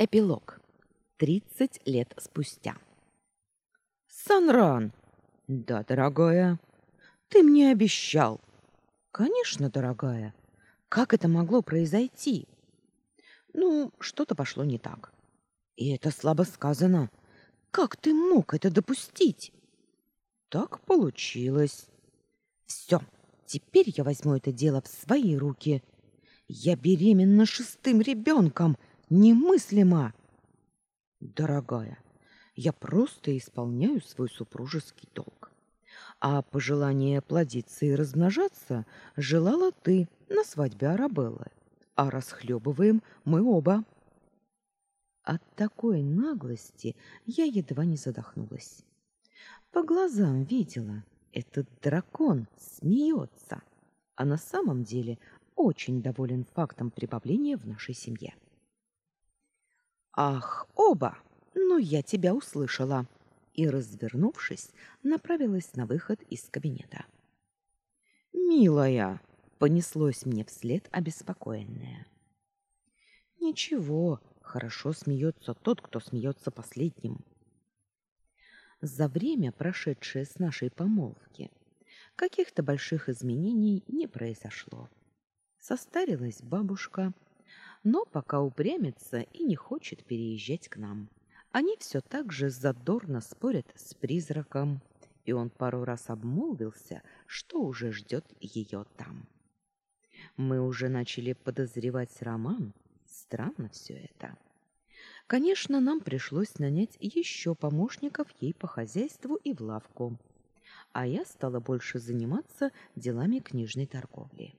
Эпилог. 30 лет спустя. Санран. Да, дорогая. Ты мне обещал. Конечно, дорогая. Как это могло произойти? Ну, что-то пошло не так. И это слабо сказано. Как ты мог это допустить? Так получилось. Все, теперь я возьму это дело в свои руки. Я беременна шестым ребенком — Немыслимо! Дорогая, я просто исполняю свой супружеский долг. А пожелание плодиться и размножаться желала ты на свадьбе Арабеллы. А расхлебываем мы оба. От такой наглости я едва не задохнулась. По глазам видела, этот дракон смеется, а на самом деле очень доволен фактом прибавления в нашей семье. Ах, оба! Ну, я тебя услышала. И, развернувшись, направилась на выход из кабинета. Милая, понеслось мне вслед обеспокоенное. Ничего, хорошо смеется тот, кто смеется последним. За время, прошедшее с нашей помолвки, каких-то больших изменений не произошло. Состарилась бабушка, но пока упрямится и не хочет переезжать к нам. Они все так же задорно спорят с призраком, и он пару раз обмолвился, что уже ждет ее там. Мы уже начали подозревать роман. Странно все это. Конечно, нам пришлось нанять еще помощников ей по хозяйству и в лавку, а я стала больше заниматься делами книжной торговли.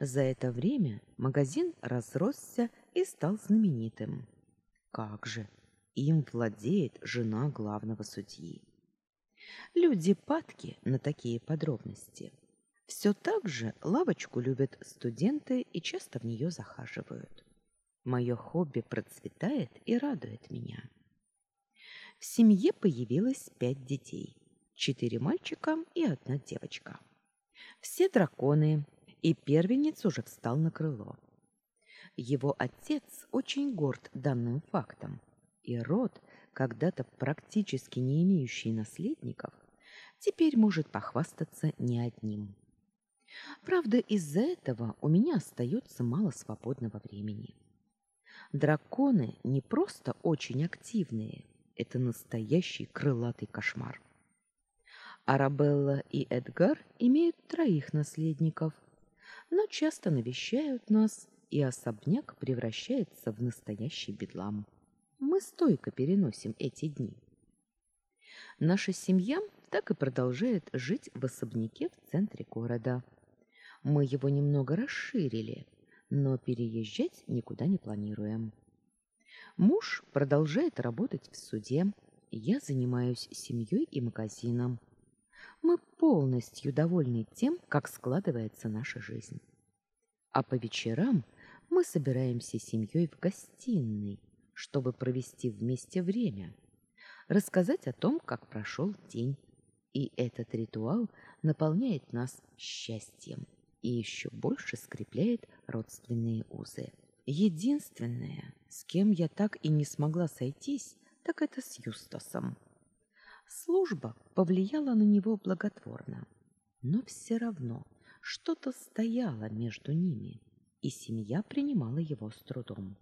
За это время магазин разросся и стал знаменитым. Как же, им владеет жена главного судьи. Люди падки на такие подробности. Все так же лавочку любят студенты и часто в нее захаживают. Мое хобби процветает и радует меня. В семье появилось пять детей. Четыре мальчика и одна девочка. Все драконы, и первенец уже встал на крыло. Его отец очень горд данным фактом, и род, когда-то практически не имеющий наследников, теперь может похвастаться не одним. Правда, из-за этого у меня остается мало свободного времени. Драконы не просто очень активные, это настоящий крылатый кошмар. Арабелла и Эдгар имеют троих наследников – но часто навещают нас, и особняк превращается в настоящий бедлам. Мы стойко переносим эти дни. Наша семья так и продолжает жить в особняке в центре города. Мы его немного расширили, но переезжать никуда не планируем. Муж продолжает работать в суде, я занимаюсь семьей и магазином. Мы полностью довольны тем, как складывается наша жизнь. А по вечерам мы собираемся семьей в гостиной, чтобы провести вместе время, рассказать о том, как прошел день. И этот ритуал наполняет нас счастьем и еще больше скрепляет родственные узы. Единственное, с кем я так и не смогла сойтись, так это с Юстасом. Служба повлияла на него благотворно, но все равно что-то стояло между ними, и семья принимала его с трудом.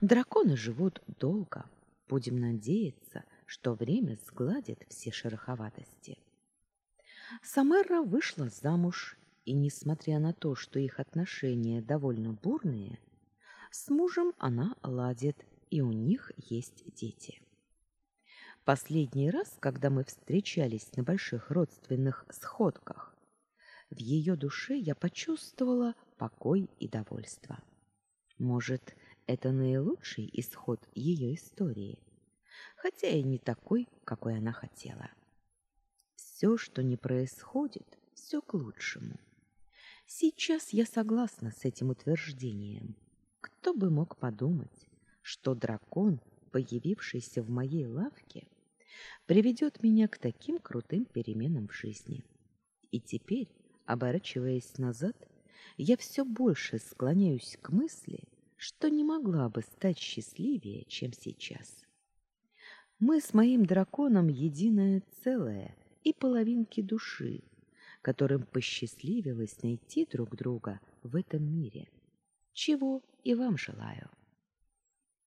Драконы живут долго. Будем надеяться, что время сгладит все шероховатости. Самера вышла замуж, и, несмотря на то, что их отношения довольно бурные, с мужем она ладит, и у них есть дети. Последний раз, когда мы встречались на больших родственных сходках, в ее душе я почувствовала покой и довольство. Может, это наилучший исход ее истории, хотя и не такой, какой она хотела. Все, что не происходит, все к лучшему. Сейчас я согласна с этим утверждением. Кто бы мог подумать, что дракон, появившийся в моей лавке, приведет меня к таким крутым переменам в жизни. И теперь, оборачиваясь назад, я все больше склоняюсь к мысли, что не могла бы стать счастливее, чем сейчас. Мы с моим драконом единое целое и половинки души, которым посчастливилось найти друг друга в этом мире. Чего и вам желаю.